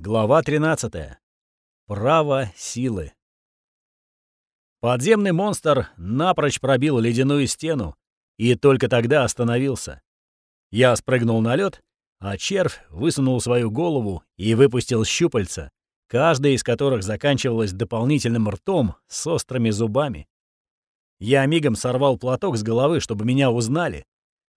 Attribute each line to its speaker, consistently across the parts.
Speaker 1: Глава 13. Право силы. Подземный монстр напрочь пробил ледяную стену и только тогда остановился. Я спрыгнул на лед, а червь высунул свою голову и выпустил щупальца, каждая из которых заканчивалась дополнительным ртом с острыми зубами. Я мигом сорвал платок с головы, чтобы меня узнали,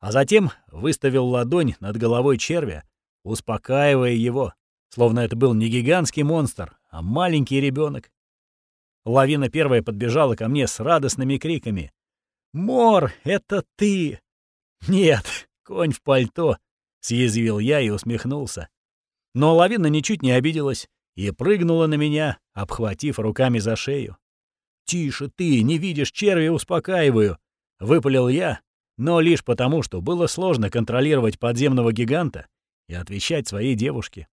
Speaker 1: а затем выставил ладонь над головой червя, успокаивая его словно это был не гигантский монстр, а маленький ребенок. Лавина первая подбежала ко мне с радостными криками. «Мор, это ты!» «Нет, конь в пальто!» — съязвил я и усмехнулся. Но лавина ничуть не обиделась и прыгнула на меня, обхватив руками за шею. «Тише ты, не видишь, черви успокаиваю!» — выпалил я, но лишь потому, что было сложно контролировать подземного гиганта и отвечать своей девушке.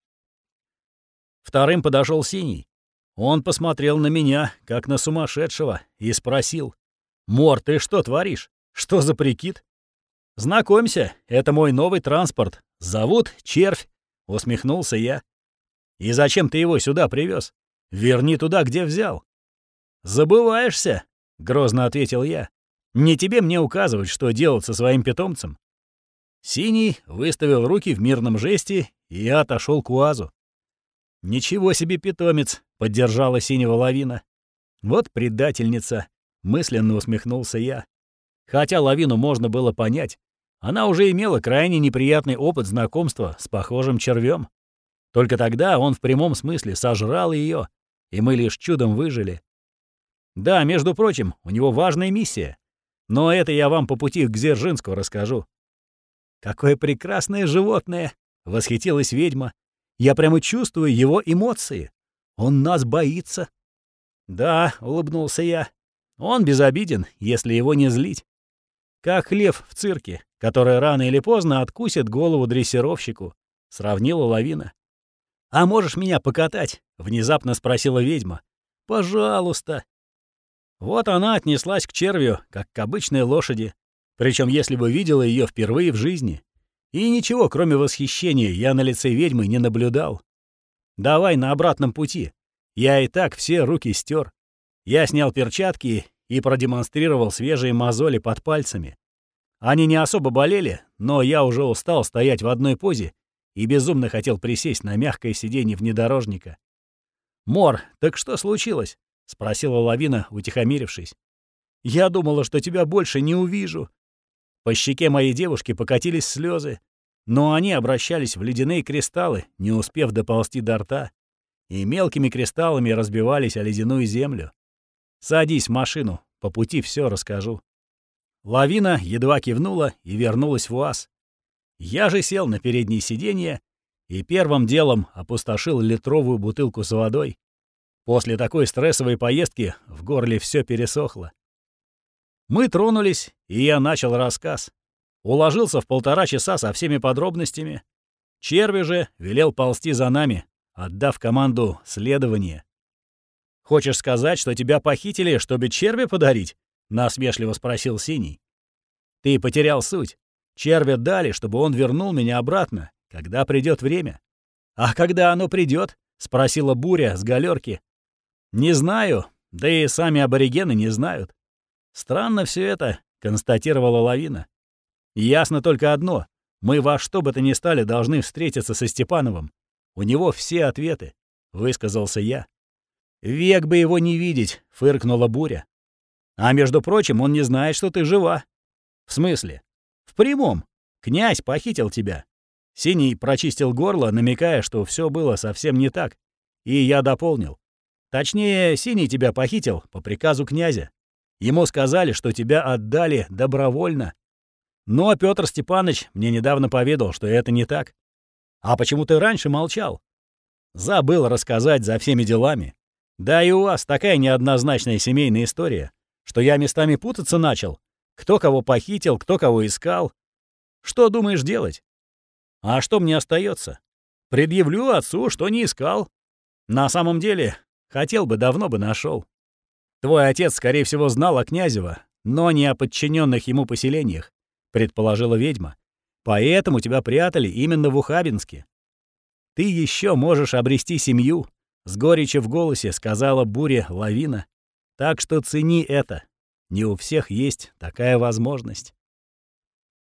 Speaker 1: Вторым подошел Синий. Он посмотрел на меня, как на сумасшедшего, и спросил. «Мор, ты что творишь? Что за прикид?» «Знакомься, это мой новый транспорт. Зовут Червь», — усмехнулся я. «И зачем ты его сюда привез? Верни туда, где взял». «Забываешься», — грозно ответил я. «Не тебе мне указывать, что делать со своим питомцем». Синий выставил руки в мирном жесте и отошел к УАЗу. «Ничего себе питомец!» — поддержала синего лавина. «Вот предательница!» — мысленно усмехнулся я. Хотя лавину можно было понять. Она уже имела крайне неприятный опыт знакомства с похожим червем. Только тогда он в прямом смысле сожрал ее, и мы лишь чудом выжили. Да, между прочим, у него важная миссия. Но это я вам по пути к Дзержинску расскажу. «Какое прекрасное животное!» — восхитилась ведьма, я прямо чувствую его эмоции. Он нас боится». «Да», — улыбнулся я. «Он безобиден, если его не злить. Как лев в цирке, который рано или поздно откусит голову дрессировщику», — сравнила лавина. «А можешь меня покатать?» — внезапно спросила ведьма. «Пожалуйста». Вот она отнеслась к червю, как к обычной лошади. Причем, если бы видела ее впервые в жизни. И ничего, кроме восхищения, я на лице ведьмы не наблюдал. Давай на обратном пути. Я и так все руки стер. Я снял перчатки и продемонстрировал свежие мозоли под пальцами. Они не особо болели, но я уже устал стоять в одной позе и безумно хотел присесть на мягкое сиденье внедорожника. «Мор, так что случилось?» — спросила лавина, утихомирившись. «Я думала, что тебя больше не увижу», по щеке моей девушки покатились слезы, но они обращались в ледяные кристаллы, не успев доползти до рта, и мелкими кристаллами разбивались о ледяную землю. «Садись в машину, по пути все расскажу». Лавина едва кивнула и вернулась в УАЗ. Я же сел на переднее сиденье и первым делом опустошил литровую бутылку с водой. После такой стрессовой поездки в горле все пересохло. Мы тронулись, и я начал рассказ. Уложился в полтора часа со всеми подробностями. Черви же велел ползти за нами, отдав команду следования. «Хочешь сказать, что тебя похитили, чтобы черви подарить?» — насмешливо спросил Синий. «Ты потерял суть. Червя дали, чтобы он вернул меня обратно, когда придет время». «А когда оно придет? спросила Буря с галерки. «Не знаю, да и сами аборигены не знают. Странно все это, констатировала лавина. Ясно только одно. Мы во что бы то ни стали должны встретиться со Степановым. У него все ответы, высказался я. Век бы его не видеть, фыркнула буря. А между прочим, он не знает, что ты жива. В смысле? В прямом. Князь похитил тебя. Синий прочистил горло, намекая, что все было совсем не так. И я дополнил. Точнее, Синий тебя похитил по приказу князя. Ему сказали, что тебя отдали добровольно. Но Петр Степанович мне недавно поведал, что это не так. А почему ты раньше молчал? Забыл рассказать за всеми делами. Да и у вас такая неоднозначная семейная история, что я местами путаться начал. Кто кого похитил, кто кого искал. Что думаешь делать? А что мне остается? Предъявлю отцу, что не искал. На самом деле, хотел бы, давно бы нашел. Твой отец, скорее всего, знал о Князева, но не о подчиненных ему поселениях, предположила ведьма. Поэтому тебя прятали именно в Ухабинске. ты еще можешь обрести семью», — с горечью в голосе сказала буря лавина. «Так что цени это. Не у всех есть такая возможность».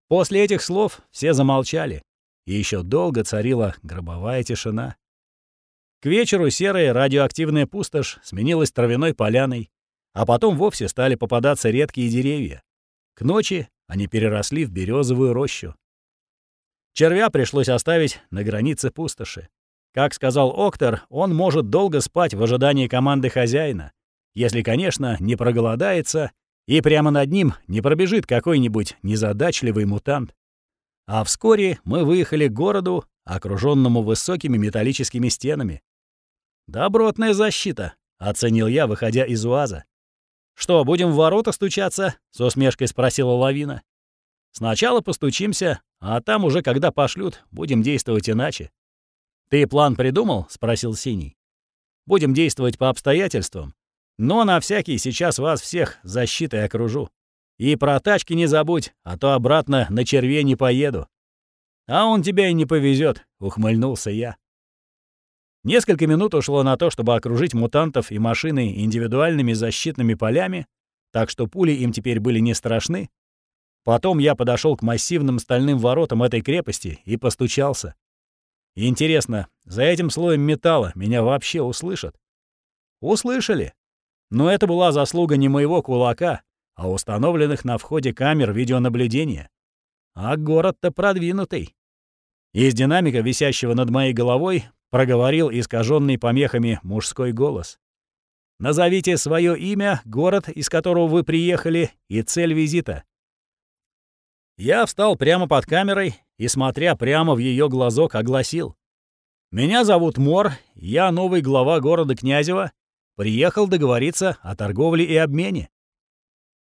Speaker 1: После этих слов все замолчали, и еще долго царила гробовая тишина. К вечеру серая радиоактивная пустошь сменилась травяной поляной, а потом вовсе стали попадаться редкие деревья. К ночи они переросли в березовую рощу. Червя пришлось оставить на границе пустоши. Как сказал Октор, он может долго спать в ожидании команды хозяина, если, конечно, не проголодается и прямо над ним не пробежит какой-нибудь незадачливый мутант. А вскоре мы выехали к городу, окруженному высокими металлическими стенами. «Добротная защита», — оценил я, выходя из УАЗа. «Что, будем в ворота стучаться?» — с усмешкой спросила Лавина. «Сначала постучимся, а там уже, когда пошлют, будем действовать иначе». «Ты план придумал?» — спросил Синий. «Будем действовать по обстоятельствам. Но на всякий сейчас вас всех защитой окружу. И про тачки не забудь, а то обратно на черве не поеду». «А он тебя и не повезет, ухмыльнулся я. Несколько минут ушло на то, чтобы окружить мутантов и машины индивидуальными защитными полями, так что пули им теперь были не страшны. Потом я подошел к массивным стальным воротам этой крепости и постучался. Интересно, за этим слоем металла меня вообще услышат? Услышали. Но это была заслуга не моего кулака, а установленных на входе камер видеонаблюдения. А город-то продвинутый. Из динамика, висящего над моей головой, проговорил искаженный помехами мужской голос. «Назовите свое имя, город, из которого вы приехали, и цель визита». Я встал прямо под камерой и, смотря прямо в ее глазок, огласил. «Меня зовут Мор, я новый глава города Князева, приехал договориться о торговле и обмене».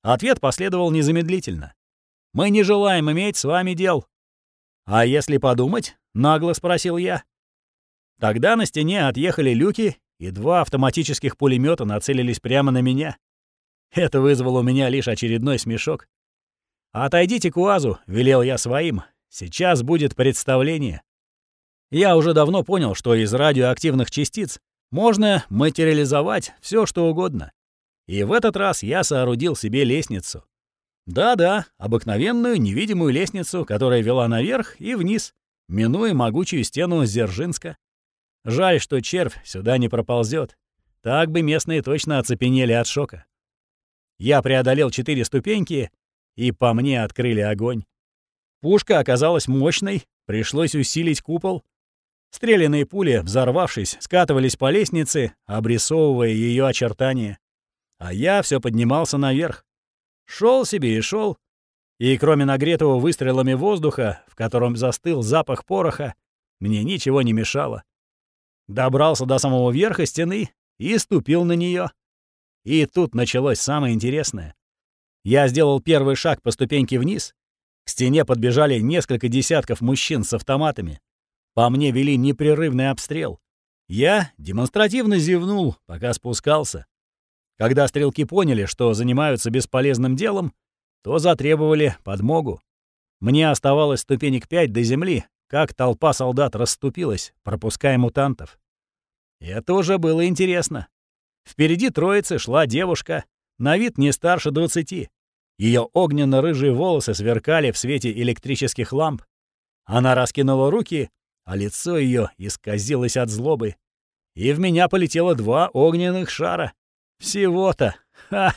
Speaker 1: Ответ последовал незамедлительно. «Мы не желаем иметь с вами дел». «А если подумать?» — нагло спросил я. Тогда на стене отъехали люки, и два автоматических пулемета нацелились прямо на меня. Это вызвало у меня лишь очередной смешок. «Отойдите к УАЗу», — велел я своим. «Сейчас будет представление». Я уже давно понял, что из радиоактивных частиц можно материализовать все, что угодно. И в этот раз я соорудил себе лестницу. Да-да, обыкновенную невидимую лестницу, которая вела наверх и вниз, минуя могучую стену Зержинска. Жаль, что червь сюда не проползет. Так бы местные точно оцепенели от шока. Я преодолел четыре ступеньки, и по мне открыли огонь. Пушка оказалась мощной, пришлось усилить купол. Стрелянные пули, взорвавшись, скатывались по лестнице, обрисовывая ее очертания. А я все поднимался наверх. Шел себе и шел. И кроме нагретого выстрелами воздуха, в котором застыл запах пороха, мне ничего не мешало. Добрался до самого верха стены и ступил на нее. И тут началось самое интересное. Я сделал первый шаг по ступеньке вниз. К стене подбежали несколько десятков мужчин с автоматами. По мне вели непрерывный обстрел. Я демонстративно зевнул, пока спускался. Когда стрелки поняли, что занимаются бесполезным делом, то затребовали подмогу. Мне оставалось ступенек пять до земли, как толпа солдат расступилась, пропуская мутантов. Это уже было интересно. Впереди троицы шла девушка, на вид не старше двадцати. Ее огненно-рыжие волосы сверкали в свете электрических ламп. Она раскинула руки, а лицо ее исказилось от злобы. И в меня полетело два огненных шара. Всего-то. Ха!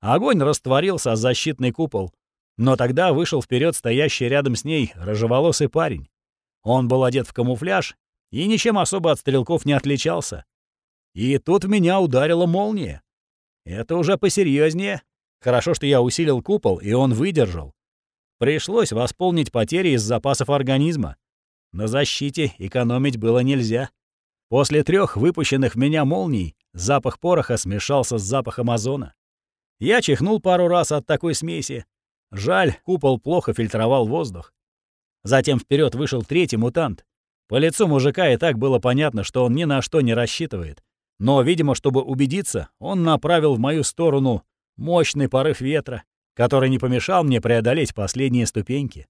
Speaker 1: Огонь растворился о защитный купол. Но тогда вышел вперед стоящий рядом с ней рыжеволосый парень. Он был одет в камуфляж и ничем особо от стрелков не отличался. И тут в меня ударила молния. Это уже посерьезнее. Хорошо, что я усилил купол, и он выдержал. Пришлось восполнить потери из запасов организма. На защите экономить было нельзя. После трех выпущенных в меня молний запах пороха смешался с запахом озона. Я чихнул пару раз от такой смеси, Жаль, купол плохо фильтровал воздух. Затем вперед вышел третий мутант. По лицу мужика и так было понятно, что он ни на что не рассчитывает. Но, видимо, чтобы убедиться, он направил в мою сторону мощный порыв ветра, который не помешал мне преодолеть последние ступеньки.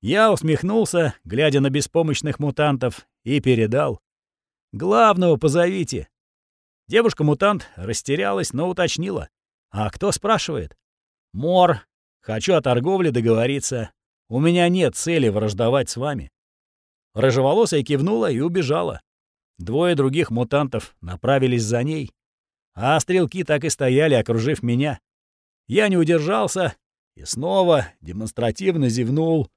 Speaker 1: Я усмехнулся, глядя на беспомощных мутантов, и передал. «Главного позовите». Девушка-мутант растерялась, но уточнила. «А кто спрашивает?» «Мор. Хочу о торговле договориться. У меня нет цели враждовать с вами». Рыжеволосая кивнула и убежала. Двое других мутантов направились за ней. А стрелки так и стояли, окружив меня. Я не удержался и снова демонстративно зевнул.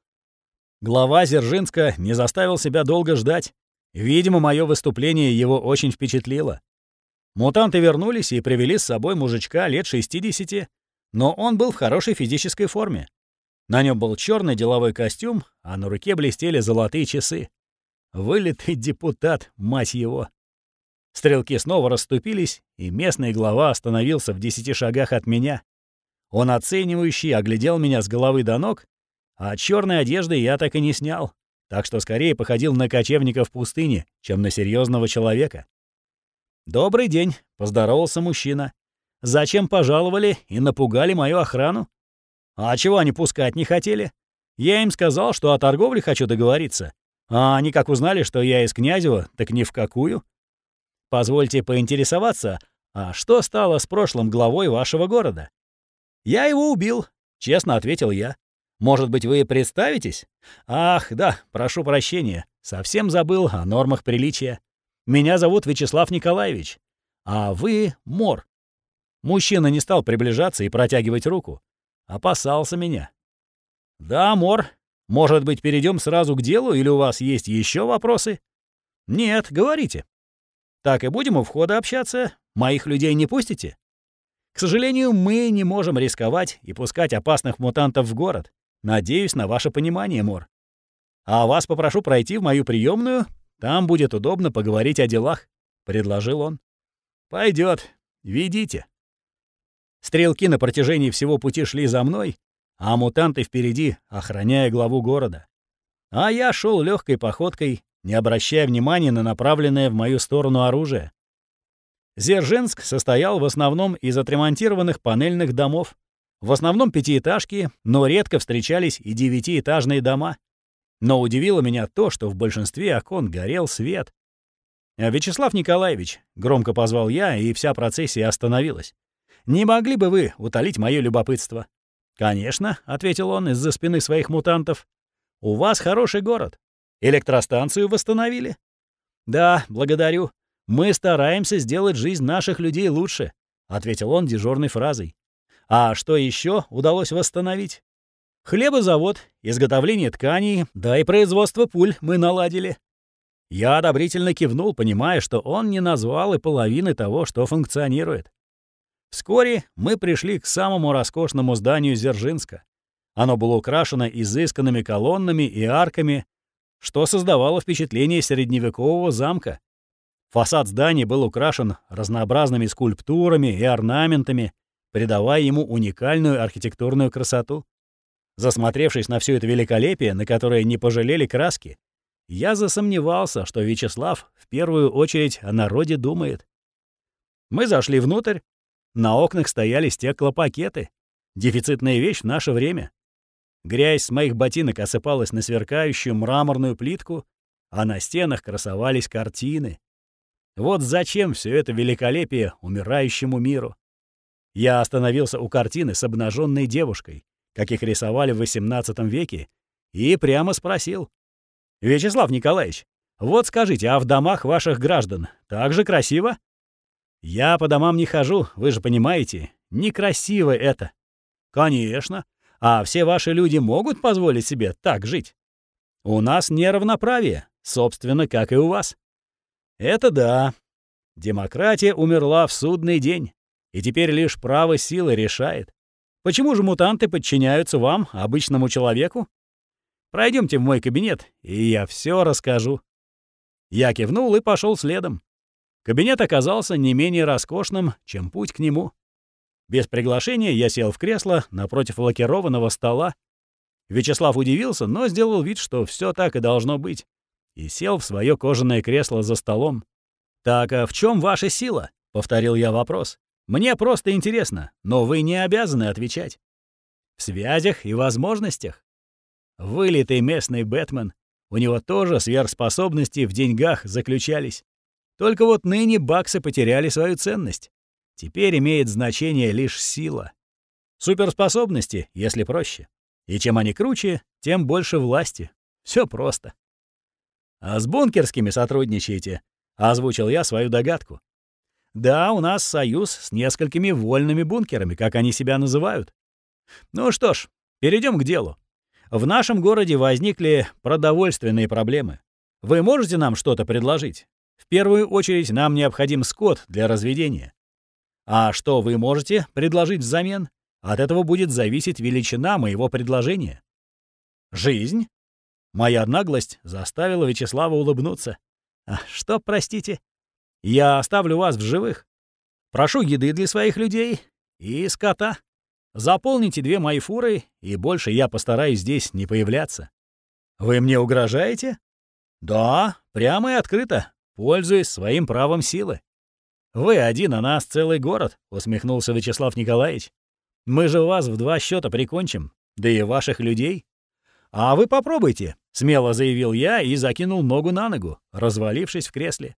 Speaker 1: Глава Зержинска не заставил себя долго ждать. Видимо, мое выступление его очень впечатлило. Мутанты вернулись и привели с собой мужичка лет 60, но он был в хорошей физической форме. На нем был черный деловой костюм, а на руке блестели золотые часы. Вылитый депутат, мать его. Стрелки снова расступились, и местный глава остановился в десяти шагах от меня. Он оценивающий оглядел меня с головы до ног, а черной одежды я так и не снял, так что скорее походил на кочевника в пустыне, чем на серьезного человека. «Добрый день», — поздоровался мужчина. «Зачем пожаловали и напугали мою охрану? А чего они пускать не хотели? Я им сказал, что о торговле хочу договориться. А они как узнали, что я из Князева, так ни в какую. Позвольте поинтересоваться, а что стало с прошлым главой вашего города? Я его убил, честно ответил я. Может быть, вы представитесь? Ах, да, прошу прощения, совсем забыл о нормах приличия. Меня зовут Вячеслав Николаевич, а вы Мор. Мужчина не стал приближаться и протягивать руку. Опасался меня. Да, Мор. Может быть, перейдем сразу к делу, или у вас есть еще вопросы? Нет, говорите. Так и будем у входа общаться? Моих людей не пустите? К сожалению, мы не можем рисковать и пускать опасных мутантов в город. Надеюсь на ваше понимание, Мор. А вас попрошу пройти в мою приемную, там будет удобно поговорить о делах, предложил он. Пойдет, ведите. Стрелки на протяжении всего пути шли за мной, а мутанты впереди, охраняя главу города. А я шел легкой походкой, не обращая внимания на направленное в мою сторону оружие. Зержинск состоял в основном из отремонтированных панельных домов. В основном пятиэтажки, но редко встречались и девятиэтажные дома. Но удивило меня то, что в большинстве окон горел свет. «А «Вячеслав Николаевич», — громко позвал я, и вся процессия остановилась. «Не могли бы вы утолить мое любопытство?» «Конечно», — ответил он из-за спины своих мутантов. «У вас хороший город. Электростанцию восстановили?» «Да, благодарю. Мы стараемся сделать жизнь наших людей лучше», — ответил он дежурной фразой. «А что еще удалось восстановить?» «Хлебозавод, изготовление тканей, да и производство пуль мы наладили». Я одобрительно кивнул, понимая, что он не назвал и половины того, что функционирует. Вскоре мы пришли к самому роскошному зданию Зержинска. Оно было украшено изысканными колоннами и арками, что создавало впечатление средневекового замка. Фасад здания был украшен разнообразными скульптурами и орнаментами, придавая ему уникальную архитектурную красоту. Засмотревшись на все это великолепие, на которое не пожалели краски, я засомневался, что Вячеслав в первую очередь о народе думает. Мы зашли внутрь, на окнах стояли стеклопакеты. Дефицитная вещь в наше время. Грязь с моих ботинок осыпалась на сверкающую мраморную плитку, а на стенах красовались картины. Вот зачем все это великолепие умирающему миру. Я остановился у картины с обнаженной девушкой, каких рисовали в XVIII веке, и прямо спросил. «Вячеслав Николаевич, вот скажите, а в домах ваших граждан так же красиво?» Я по домам не хожу, вы же понимаете. Некрасиво это. Конечно. А все ваши люди могут позволить себе так жить? У нас неравноправие, собственно, как и у вас. Это да. Демократия умерла в судный день, и теперь лишь право силы решает. Почему же мутанты подчиняются вам, обычному человеку? Пройдемте в мой кабинет, и я все расскажу. Я кивнул и пошел следом. Кабинет оказался не менее роскошным, чем путь к нему. Без приглашения я сел в кресло напротив лакированного стола. Вячеслав удивился, но сделал вид, что все так и должно быть, и сел в свое кожаное кресло за столом. «Так а в чем ваша сила?» — повторил я вопрос. «Мне просто интересно, но вы не обязаны отвечать». «В связях и возможностях». Вылитый местный Бэтмен. У него тоже сверхспособности в деньгах заключались. Только вот ныне баксы потеряли свою ценность. Теперь имеет значение лишь сила. Суперспособности, если проще. И чем они круче, тем больше власти. Все просто. «А с бункерскими сотрудничаете?» — озвучил я свою догадку. «Да, у нас союз с несколькими вольными бункерами, как они себя называют. Ну что ж, перейдем к делу. В нашем городе возникли продовольственные проблемы. Вы можете нам что-то предложить? В первую очередь нам необходим скот для разведения. А что вы можете предложить взамен? От этого будет зависеть величина моего предложения. Жизнь? Моя наглость заставила Вячеслава улыбнуться. А что, простите? Я оставлю вас в живых. Прошу еды для своих людей и скота. Заполните две мои фуры, и больше я постараюсь здесь не появляться. Вы мне угрожаете? Да, прямо и открыто, пользуясь своим правом силы. Вы один, а нас целый город, усмехнулся Вячеслав Николаевич. Мы же вас в два счета прикончим, да и ваших людей. А вы попробуйте, смело заявил я и закинул ногу на ногу, развалившись в кресле.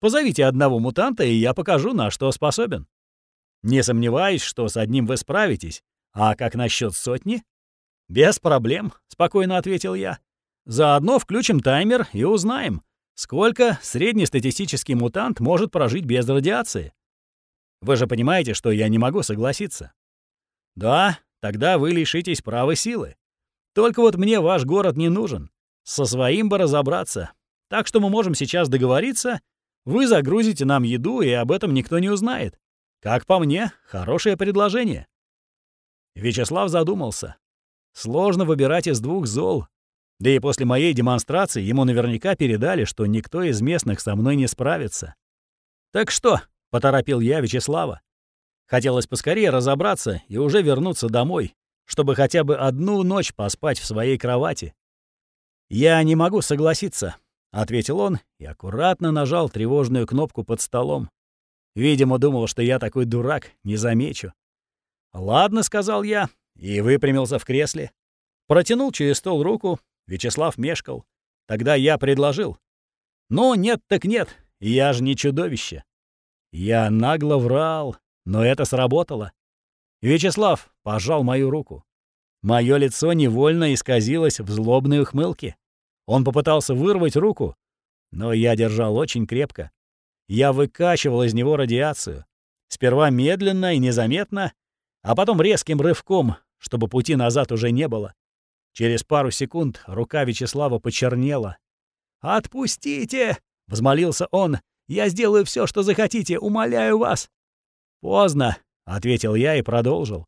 Speaker 1: Позовите одного мутанта, и я покажу, на что способен. Не сомневаюсь, что с одним вы справитесь. А как насчет сотни? Без проблем, спокойно ответил я. Заодно включим таймер и узнаем, сколько среднестатистический мутант может прожить без радиации. Вы же понимаете, что я не могу согласиться. Да, тогда вы лишитесь права силы. Только вот мне ваш город не нужен. Со своим бы разобраться. Так что мы можем сейчас договориться. Вы загрузите нам еду, и об этом никто не узнает. Как по мне, хорошее предложение. Вячеслав задумался. Сложно выбирать из двух зол. Да и после моей демонстрации ему наверняка передали, что никто из местных со мной не справится. «Так что?» — поторопил я Вячеслава. Хотелось поскорее разобраться и уже вернуться домой, чтобы хотя бы одну ночь поспать в своей кровати. «Я не могу согласиться», — ответил он и аккуратно нажал тревожную кнопку под столом. Видимо, думал, что я такой дурак, не замечу. «Ладно», — сказал я, и выпрямился в кресле. Протянул через стол руку, Вячеслав мешкал. Тогда я предложил. «Ну, нет так нет, я же не чудовище». Я нагло врал, но это сработало. Вячеслав пожал мою руку. Мое лицо невольно исказилось в злобной ухмылке. Он попытался вырвать руку, но я держал очень крепко. Я выкачивал из него радиацию. Сперва медленно и незаметно, а потом резким рывком, чтобы пути назад уже не было. Через пару секунд рука Вячеслава почернела. «Отпустите!» — взмолился он. «Я сделаю все, что захотите, умоляю вас!» «Поздно», — ответил я и продолжил.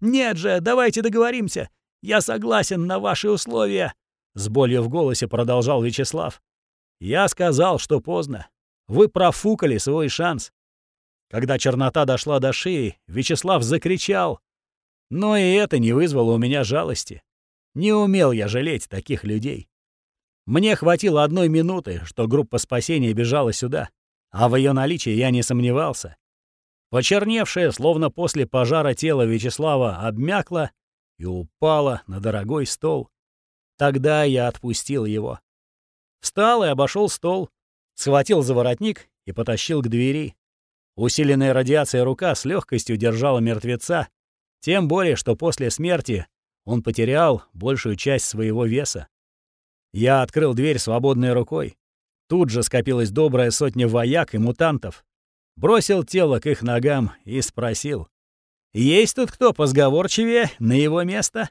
Speaker 1: «Нет же, давайте договоримся. Я согласен на ваши условия», — с болью в голосе продолжал Вячеслав. «Я сказал, что поздно. Вы профукали свой шанс. Когда чернота дошла до шеи, Вячеслав закричал. Но и это не вызвало у меня жалости. Не умел я жалеть таких людей. Мне хватило одной минуты, что группа спасения бежала сюда, а в ее наличии я не сомневался. Почерневшее, словно после пожара тело Вячеслава, обмякло и упало на дорогой стол. Тогда я отпустил его. Встал и обошел стол, Схватил за воротник и потащил к двери. Усиленная радиацией рука с легкостью держала мертвеца, тем более, что после смерти он потерял большую часть своего веса. Я открыл дверь свободной рукой. Тут же скопилась добрая сотня вояк и мутантов. Бросил тело к их ногам и спросил. «Есть тут кто позговорчивее на его место?»